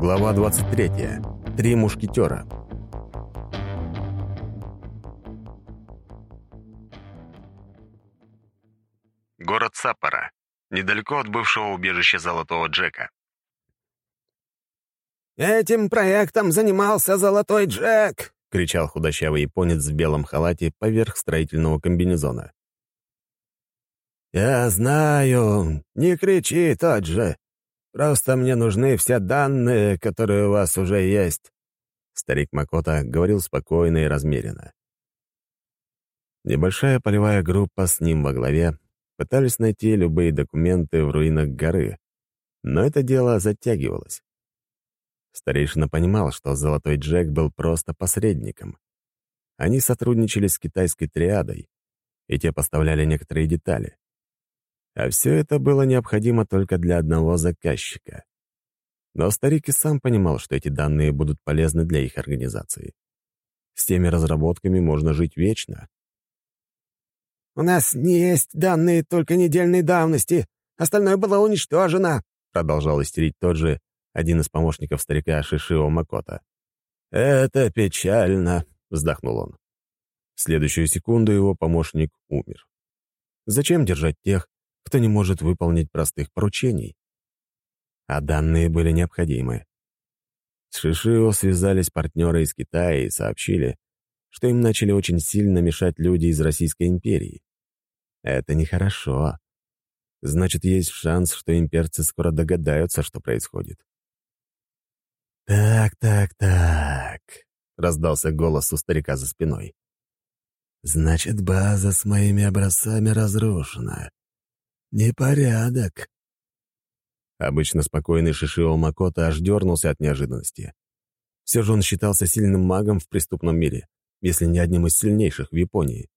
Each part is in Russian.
Глава 23. Три мушкетера. Город Саппора. Недалеко от бывшего убежища Золотого Джека. «Этим проектом занимался Золотой Джек!» — кричал худощавый японец в белом халате поверх строительного комбинезона. «Я знаю, не кричи тот же. Просто мне нужны все данные, которые у вас уже есть». Старик Макота говорил спокойно и размеренно. Небольшая полевая группа с ним во главе пытались найти любые документы в руинах горы, но это дело затягивалось. Старейшина понимал, что Золотой Джек был просто посредником. Они сотрудничали с китайской триадой, и те поставляли некоторые детали. А все это было необходимо только для одного заказчика. Но старик и сам понимал, что эти данные будут полезны для их организации. С теми разработками можно жить вечно. «У нас не есть данные только недельной давности. Остальное было уничтожено», — продолжал истерить тот же, один из помощников старика Шишио Макота. «Это печально», — вздохнул он. В следующую секунду его помощник умер. Зачем держать тех, кто не может выполнить простых поручений. А данные были необходимы. С Шишио связались партнеры из Китая и сообщили, что им начали очень сильно мешать люди из Российской империи. Это нехорошо. Значит, есть шанс, что имперцы скоро догадаются, что происходит. «Так, так, так», — раздался голос у старика за спиной. «Значит, база с моими образцами разрушена. «Непорядок». Обычно спокойный Шишио Макото аж дернулся от неожиданности. Все же он считался сильным магом в преступном мире, если не одним из сильнейших в Японии.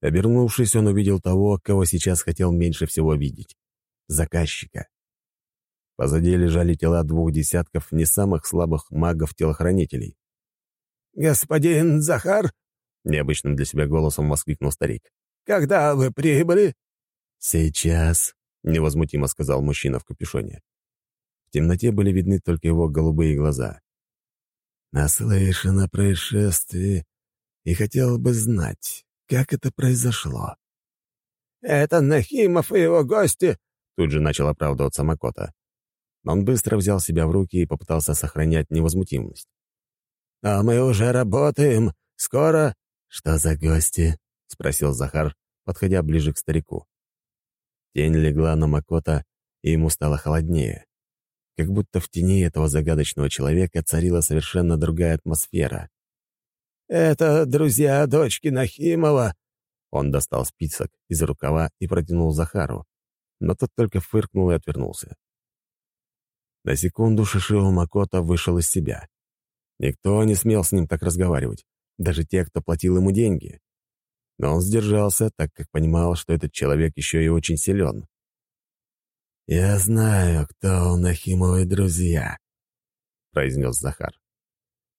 Обернувшись, он увидел того, кого сейчас хотел меньше всего видеть — заказчика. Позади лежали тела двух десятков не самых слабых магов-телохранителей. «Господин Захар!» — необычным для себя голосом воскликнул старик. «Когда вы прибыли?» «Сейчас», — невозмутимо сказал мужчина в капюшоне. В темноте были видны только его голубые глаза. «Наслышан о происшествии и хотел бы знать, как это произошло». «Это Нахимов и его гости», — тут же начал оправдываться Макота. Он быстро взял себя в руки и попытался сохранять невозмутимость. «А мы уже работаем. Скоро...» «Что за гости?» — спросил Захар, подходя ближе к старику. Тень легла на Макота, и ему стало холоднее. Как будто в тени этого загадочного человека царила совершенно другая атмосфера. «Это друзья дочки Нахимова!» Он достал список из рукава и протянул Захару, но тот только фыркнул и отвернулся. На секунду Шишио Макота вышел из себя. Никто не смел с ним так разговаривать, даже те, кто платил ему деньги но он сдержался, так как понимал, что этот человек еще и очень силен. «Я знаю, кто у Нахимовой друзья», — произнес Захар.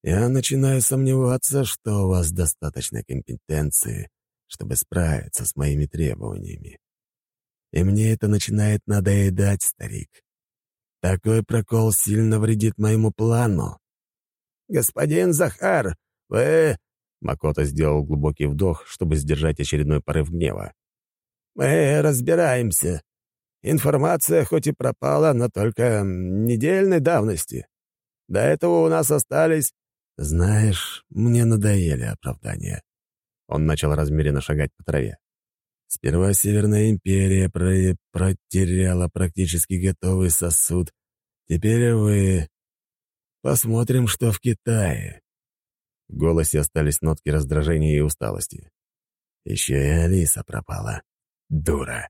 «Я начинаю сомневаться, что у вас достаточно компетенции, чтобы справиться с моими требованиями. И мне это начинает надоедать, старик. Такой прокол сильно вредит моему плану». «Господин Захар, вы Макото сделал глубокий вдох, чтобы сдержать очередной порыв гнева. «Мы разбираемся. Информация хоть и пропала, но только недельной давности. До этого у нас остались...» «Знаешь, мне надоели оправдания». Он начал размеренно шагать по траве. Сперва Северная империя про протеряла практически готовый сосуд. Теперь вы... Посмотрим, что в Китае. Голосе остались нотки раздражения и усталости. Еще и Алиса пропала. Дура.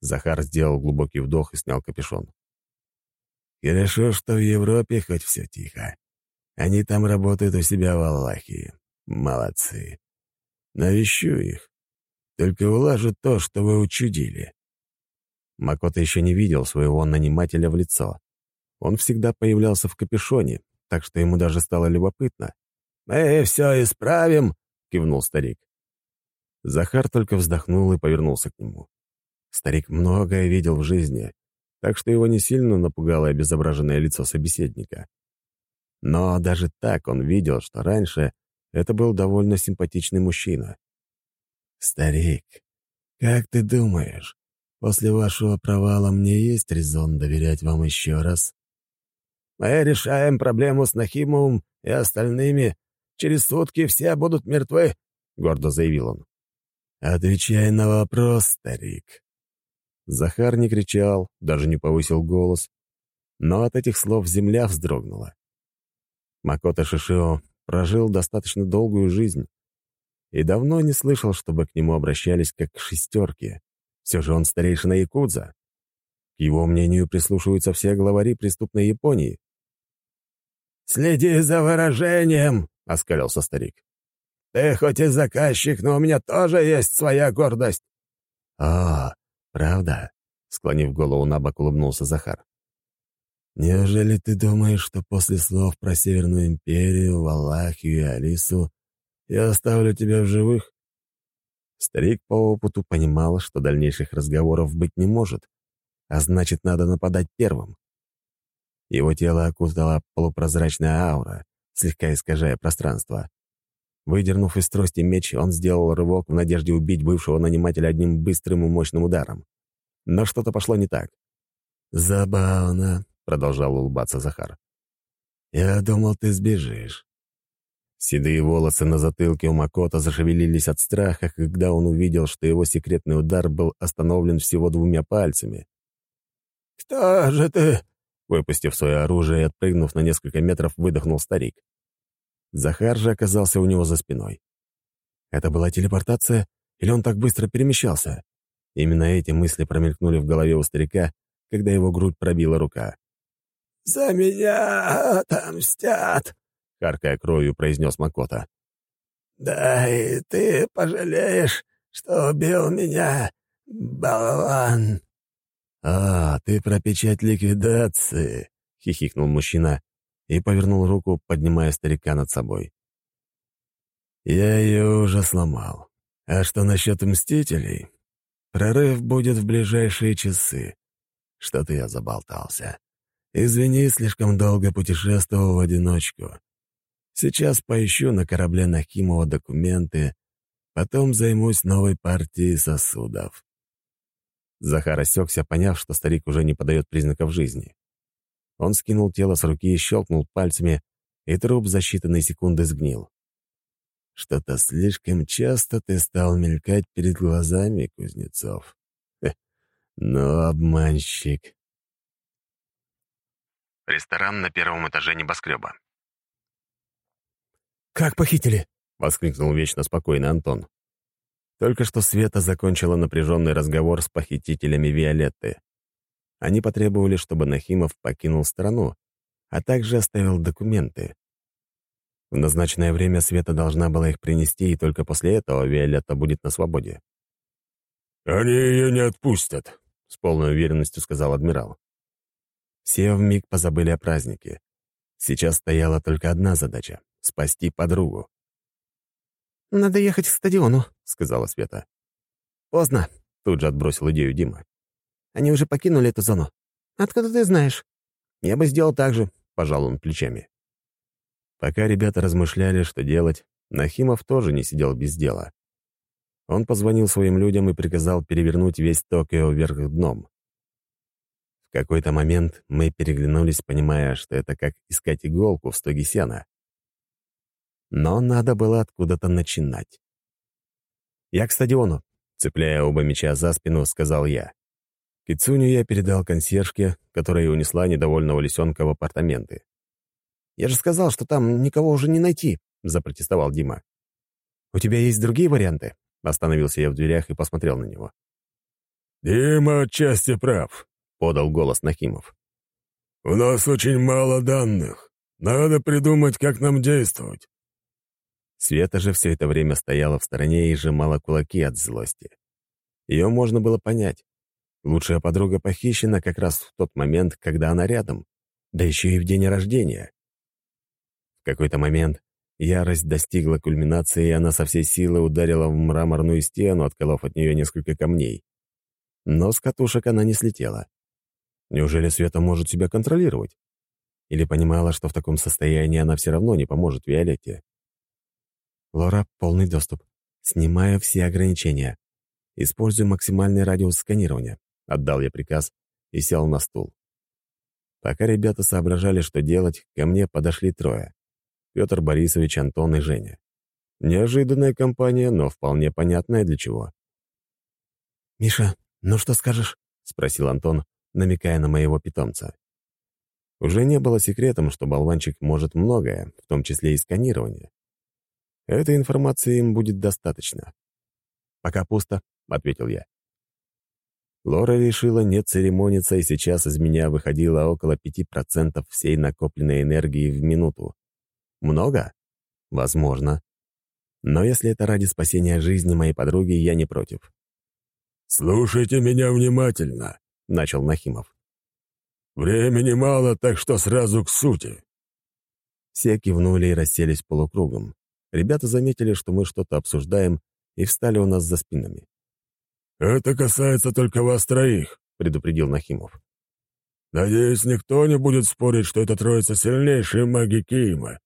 Захар сделал глубокий вдох и снял капюшон. Хорошо, что в Европе хоть все тихо. Они там работают у себя в Аллахе. Молодцы. Навещу их. Только улажу то, что вы учудили. Макота еще не видел своего нанимателя в лицо. Он всегда появлялся в капюшоне, так что ему даже стало любопытно, «Мы все исправим», — кивнул старик. Захар только вздохнул и повернулся к нему. Старик многое видел в жизни, так что его не сильно напугало обезображенное лицо собеседника. Но даже так он видел, что раньше это был довольно симпатичный мужчина. «Старик, как ты думаешь, после вашего провала мне есть резон доверять вам еще раз?» «Мы решаем проблему с Нахимовым и остальными. Через сутки все будут мертвы», — гордо заявил он. «Отвечай на вопрос, старик». Захар не кричал, даже не повысил голос, но от этих слов земля вздрогнула. Макото Шишио прожил достаточно долгую жизнь и давно не слышал, чтобы к нему обращались как к шестерке. Все же он старейшина Якудза. К его мнению прислушиваются все главари преступной Японии. «Следи за выражением!» — оскалился старик. «Ты хоть и заказчик, но у меня тоже есть своя гордость». «О, правда?» — склонив голову на бок, улыбнулся Захар. «Неужели ты думаешь, что после слов про Северную Империю, Валахию и Алису я оставлю тебя в живых?» Старик по опыту понимал, что дальнейших разговоров быть не может, а значит, надо нападать первым. Его тело окутала полупрозрачная аура, слегка искажая пространство. Выдернув из трости меч, он сделал рывок в надежде убить бывшего нанимателя одним быстрым и мощным ударом. Но что-то пошло не так. «Забавно», — продолжал улыбаться Захар. «Я думал, ты сбежишь». Седые волосы на затылке у Макота зашевелились от страха, когда он увидел, что его секретный удар был остановлен всего двумя пальцами. «Кто же ты?» Выпустив свое оружие и отпрыгнув на несколько метров, выдохнул старик. Захар же оказался у него за спиной. Это была телепортация, или он так быстро перемещался? Именно эти мысли промелькнули в голове у старика, когда его грудь пробила рука. «За меня отомстят!» — харкая кровью, произнес Макота. «Да и ты пожалеешь, что убил меня, болван!» «А, ты про печать ликвидации!» — хихикнул мужчина и повернул руку, поднимая старика над собой. «Я ее уже сломал. А что насчет Мстителей? Прорыв будет в ближайшие часы. Что-то я заболтался. Извини, слишком долго путешествовал в одиночку. Сейчас поищу на корабле Нахимова документы, потом займусь новой партией сосудов». Захар осекся, поняв, что старик уже не подает признаков жизни. Он скинул тело с руки и щелкнул пальцами, и труп за считанные секунды сгнил. Что-то слишком часто ты стал мелькать перед глазами, Кузнецов. Хе, ну, обманщик. Ресторан на первом этаже небоскреба. «Как похитили?» — воскликнул вечно спокойный Антон. Только что Света закончила напряженный разговор с похитителями Виолетты. Они потребовали, чтобы Нахимов покинул страну, а также оставил документы. В назначенное время Света должна была их принести, и только после этого Виолетта будет на свободе. «Они ее не отпустят», — с полной уверенностью сказал адмирал. Все вмиг позабыли о празднике. Сейчас стояла только одна задача — спасти подругу. «Надо ехать к стадиону», — сказала Света. «Поздно», — тут же отбросил идею Дима. «Они уже покинули эту зону. Откуда ты знаешь?» «Я бы сделал так же», — пожал он плечами. Пока ребята размышляли, что делать, Нахимов тоже не сидел без дела. Он позвонил своим людям и приказал перевернуть весь Токио вверх дном. В какой-то момент мы переглянулись, понимая, что это как искать иголку в стоге сена. Но надо было откуда-то начинать. «Я к стадиону», — цепляя оба меча за спину, сказал я. Кицуню я передал консьержке, которая унесла недовольного лисенка в апартаменты. «Я же сказал, что там никого уже не найти», — запротестовал Дима. «У тебя есть другие варианты?» Остановился я в дверях и посмотрел на него. «Дима отчасти прав», — подал голос Нахимов. «У нас очень мало данных. Надо придумать, как нам действовать. Света же все это время стояла в стороне и сжимала кулаки от злости. Ее можно было понять. Лучшая подруга похищена как раз в тот момент, когда она рядом, да еще и в день рождения. В какой-то момент ярость достигла кульминации, и она со всей силы ударила в мраморную стену, отколов от нее несколько камней. Но с катушек она не слетела. Неужели Света может себя контролировать? Или понимала, что в таком состоянии она все равно не поможет Виолетте? Лора, полный доступ. Снимаю все ограничения. Использую максимальный радиус сканирования. Отдал я приказ и сел на стул. Пока ребята соображали, что делать, ко мне подошли трое. Петр Борисович, Антон и Женя. Неожиданная компания, но вполне понятная для чего. «Миша, ну что скажешь?» — спросил Антон, намекая на моего питомца. Уже не было секретом, что болванчик может многое, в том числе и сканирование. Этой информации им будет достаточно. «Пока пусто», — ответил я. Лора решила не церемониться, и сейчас из меня выходило около 5% всей накопленной энергии в минуту. Много? Возможно. Но если это ради спасения жизни моей подруги, я не против. «Слушайте меня внимательно», — начал Нахимов. «Времени мало, так что сразу к сути». Все кивнули и расселись полукругом. Ребята заметили, что мы что-то обсуждаем, и встали у нас за спинами. «Это касается только вас троих», — предупредил Нахимов. «Надеюсь, никто не будет спорить, что это троица сильнейшие маги Киима.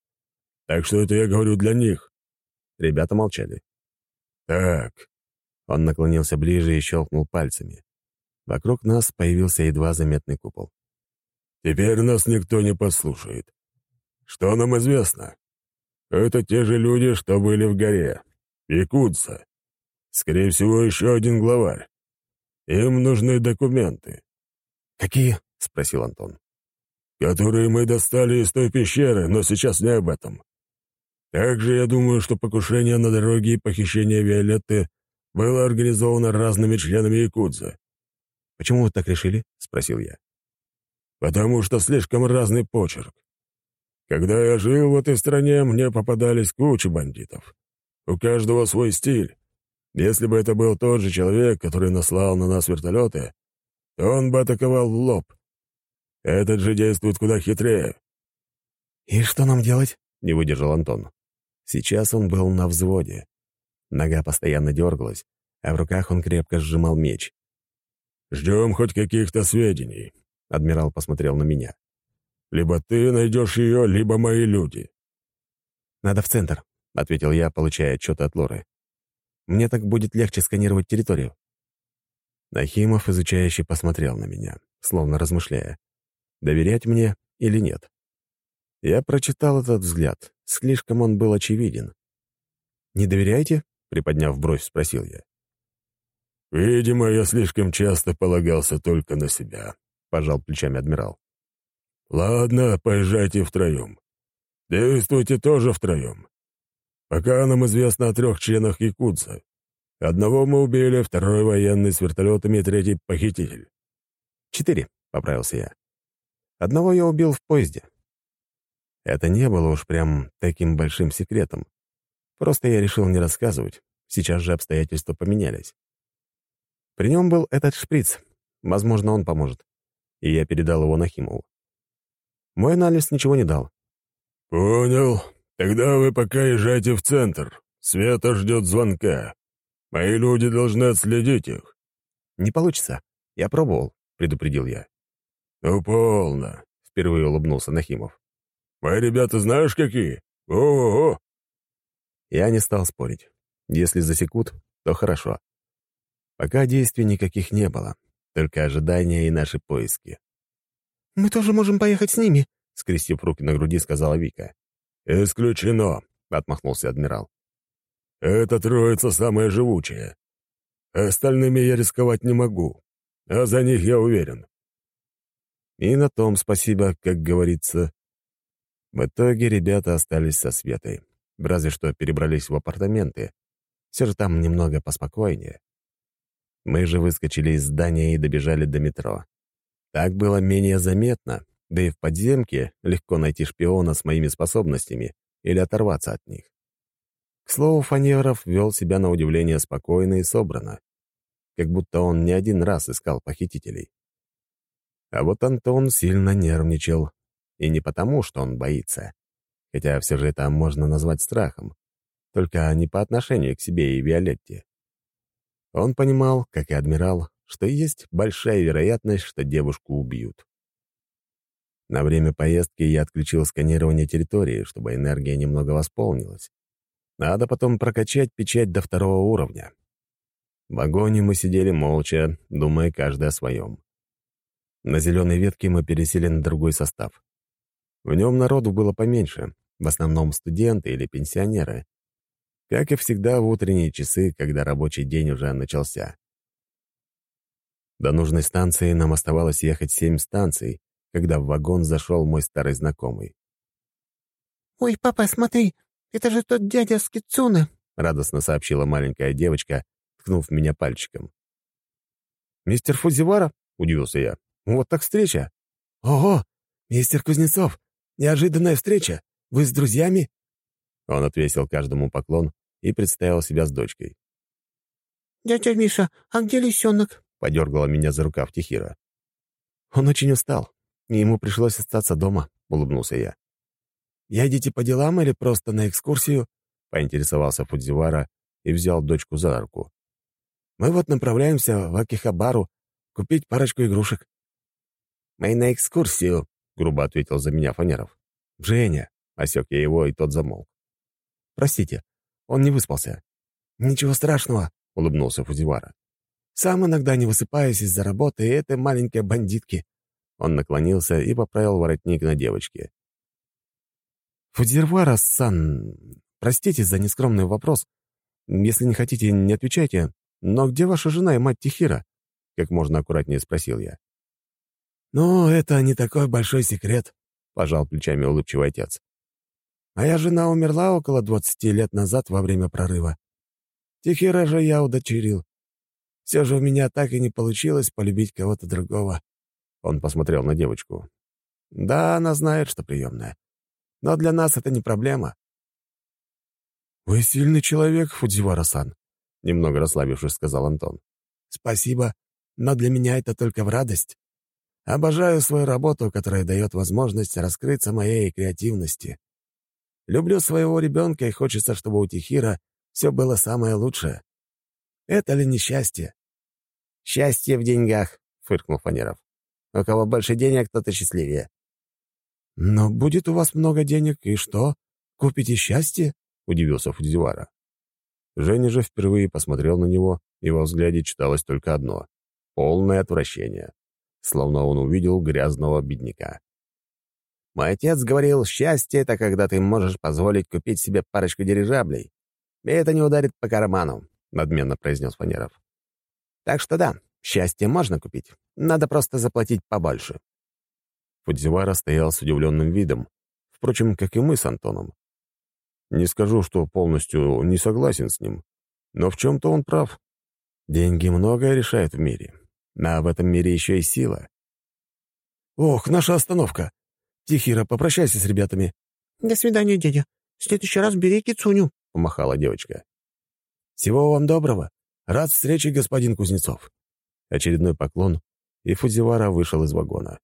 Так что это я говорю для них». Ребята молчали. «Так». Он наклонился ближе и щелкнул пальцами. Вокруг нас появился едва заметный купол. «Теперь нас никто не послушает. Что нам известно? Это те же люди, что были в горе. Якутса. Скорее всего, еще один главарь. Им нужны документы». «Какие?» — спросил Антон. «Которые мы достали из той пещеры, но сейчас не об этом. Также я думаю, что покушение на дороге и похищение Виолетты было организовано разными членами Якудза». «Почему вы так решили?» — спросил я. «Потому что слишком разный почерк. Когда я жил в этой стране, мне попадались куча бандитов. У каждого свой стиль. Если бы это был тот же человек, который наслал на нас вертолеты, то он бы атаковал в лоб. Этот же действует куда хитрее». «И что нам делать?» — не выдержал Антон. Сейчас он был на взводе. Нога постоянно дергалась, а в руках он крепко сжимал меч. «Ждем хоть каких-то сведений», — адмирал посмотрел на меня. «Либо ты найдешь ее, либо мои люди». «Надо в центр», — ответил я, получая отчет от Лоры. Мне так будет легче сканировать территорию». Нахимов, изучающий, посмотрел на меня, словно размышляя, доверять мне или нет. Я прочитал этот взгляд, слишком он был очевиден. «Не доверяете?» — приподняв бровь, спросил я. «Видимо, я слишком часто полагался только на себя», — пожал плечами адмирал. «Ладно, поезжайте втроем. Действуйте тоже втроем. Пока нам известно о трех членах Якутса. Одного мы убили, второй военный с вертолетами, третий — похититель. «Четыре», — поправился я. «Одного я убил в поезде». Это не было уж прям таким большим секретом. Просто я решил не рассказывать. Сейчас же обстоятельства поменялись. При нем был этот шприц. Возможно, он поможет. И я передал его Нахимову. Мой анализ ничего не дал. «Понял. «Тогда вы пока езжайте в центр. Света ждет звонка. Мои люди должны отследить их». «Не получится. Я пробовал», — предупредил я. «Ну, полно», — впервые улыбнулся Нахимов. «Мои ребята знаешь какие? О-о-о!» Я не стал спорить. Если засекут, то хорошо. Пока действий никаких не было, только ожидания и наши поиски. «Мы тоже можем поехать с ними», — скрестив руки на груди, сказала Вика. «Исключено», — отмахнулся адмирал. «Эта троица самая живучая. Остальными я рисковать не могу, а за них я уверен». И на том спасибо, как говорится. В итоге ребята остались со Светой, разве что перебрались в апартаменты. Все же там немного поспокойнее. Мы же выскочили из здания и добежали до метро. Так было менее заметно, да и в подземке легко найти шпиона с моими способностями или оторваться от них. К слову, Фаневров вел себя на удивление спокойно и собрано, как будто он не один раз искал похитителей. А вот Антон сильно нервничал, и не потому, что он боится, хотя все же это можно назвать страхом, только не по отношению к себе и Виолетте. Он понимал, как и адмирал, что есть большая вероятность, что девушку убьют. На время поездки я отключил сканирование территории, чтобы энергия немного восполнилась. Надо потом прокачать печать до второго уровня. В вагоне мы сидели молча, думая каждый о своем. На зеленой ветке мы пересели на другой состав. В нем народу было поменьше, в основном студенты или пенсионеры. Как и всегда в утренние часы, когда рабочий день уже начался. До нужной станции нам оставалось ехать семь станций, когда в вагон зашел мой старый знакомый. «Ой, папа, смотри, это же тот дядя с Кицуны!» — радостно сообщила маленькая девочка, ткнув меня пальчиком. «Мистер Фудзивара?» — удивился я. «Вот так встреча!» «Ого! Мистер Кузнецов! Неожиданная встреча! Вы с друзьями?» Он отвесил каждому поклон и представил себя с дочкой. «Дядя Миша, а где лисенок?» — подергала меня за рукав Тихира. «Он очень устал, и ему пришлось остаться дома», — улыбнулся я. «Едете по делам или просто на экскурсию?» — поинтересовался Фудзивара и взял дочку за руку. «Мы вот направляемся в Акихабару купить парочку игрушек». «Мы на экскурсию», — грубо ответил за меня Фанеров. «Женя», — осек я его, и тот замолк. «Простите, он не выспался». «Ничего страшного», — улыбнулся Фудзивара. «Сам иногда не высыпаюсь из-за работы этой маленькой бандитки». Он наклонился и поправил воротник на девочке. «Фудзивара-сан, простите за нескромный вопрос. Если не хотите, не отвечайте. Но где ваша жена и мать Тихира?» Как можно аккуратнее спросил я. «Ну, это не такой большой секрет», — пожал плечами улыбчивый отец. «Моя жена умерла около двадцати лет назад во время прорыва. Тихира же я удочерил. Все же у меня так и не получилось полюбить кого-то другого». Он посмотрел на девочку. «Да, она знает, что приемная. Но для нас это не проблема». «Вы сильный человек, Фудзивара-сан», — немного расслабившись, сказал Антон. «Спасибо, но для меня это только в радость. Обожаю свою работу, которая дает возможность раскрыться моей креативности. Люблю своего ребенка, и хочется, чтобы у Тихира все было самое лучшее. Это ли не счастье? «Счастье в деньгах», — фыркнул Фанеров. «У кого больше денег, тот и счастливее». «Но будет у вас много денег, и что? Купите счастье?» — удивился Фудзивара. Женя же впервые посмотрел на него, и во взгляде читалось только одно — полное отвращение словно он увидел грязного бедняка. «Мой отец говорил, счастье — это когда ты можешь позволить купить себе парочку дирижаблей. И это не ударит по карману», — надменно произнес Фанеров. «Так что да, счастье можно купить. Надо просто заплатить побольше». Фудзивара стоял с удивленным видом, впрочем, как и мы с Антоном. Не скажу, что полностью не согласен с ним, но в чем-то он прав. Деньги многое решают в мире, а в этом мире еще и сила. «Ох, наша остановка! Тихира, попрощайся с ребятами». «До свидания, дядя. В следующий раз бери кицуню», — помахала девочка. «Всего вам доброго. Рад встрече, господин Кузнецов». Очередной поклон, и Фудзивара вышел из вагона.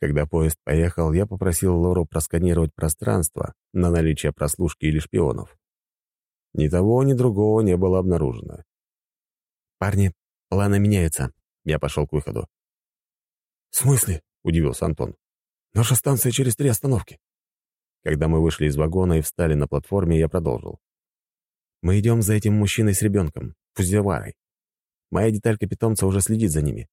Когда поезд поехал, я попросил Лору просканировать пространство на наличие прослушки или шпионов. Ни того, ни другого не было обнаружено. «Парни, Планы меняются. Я пошел к выходу. «В смысле?» — удивился Антон. «Наша станция через три остановки». Когда мы вышли из вагона и встали на платформе, я продолжил. «Мы идем за этим мужчиной с ребенком, Фузеварой. Моя деталька питомца уже следит за ними».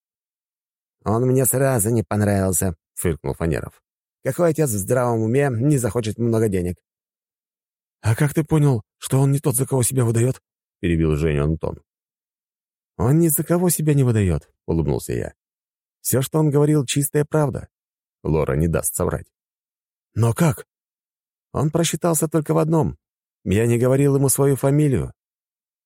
«Он мне сразу не понравился», — фыркнул Фанеров. «Какой отец в здравом уме не захочет много денег?» «А как ты понял, что он не тот, за кого себя выдает?» — перебил Женю Антон. «Он ни за кого себя не выдает», — улыбнулся я. «Все, что он говорил, чистая правда». Лора не даст соврать. «Но как?» Он просчитался только в одном. Я не говорил ему свою фамилию,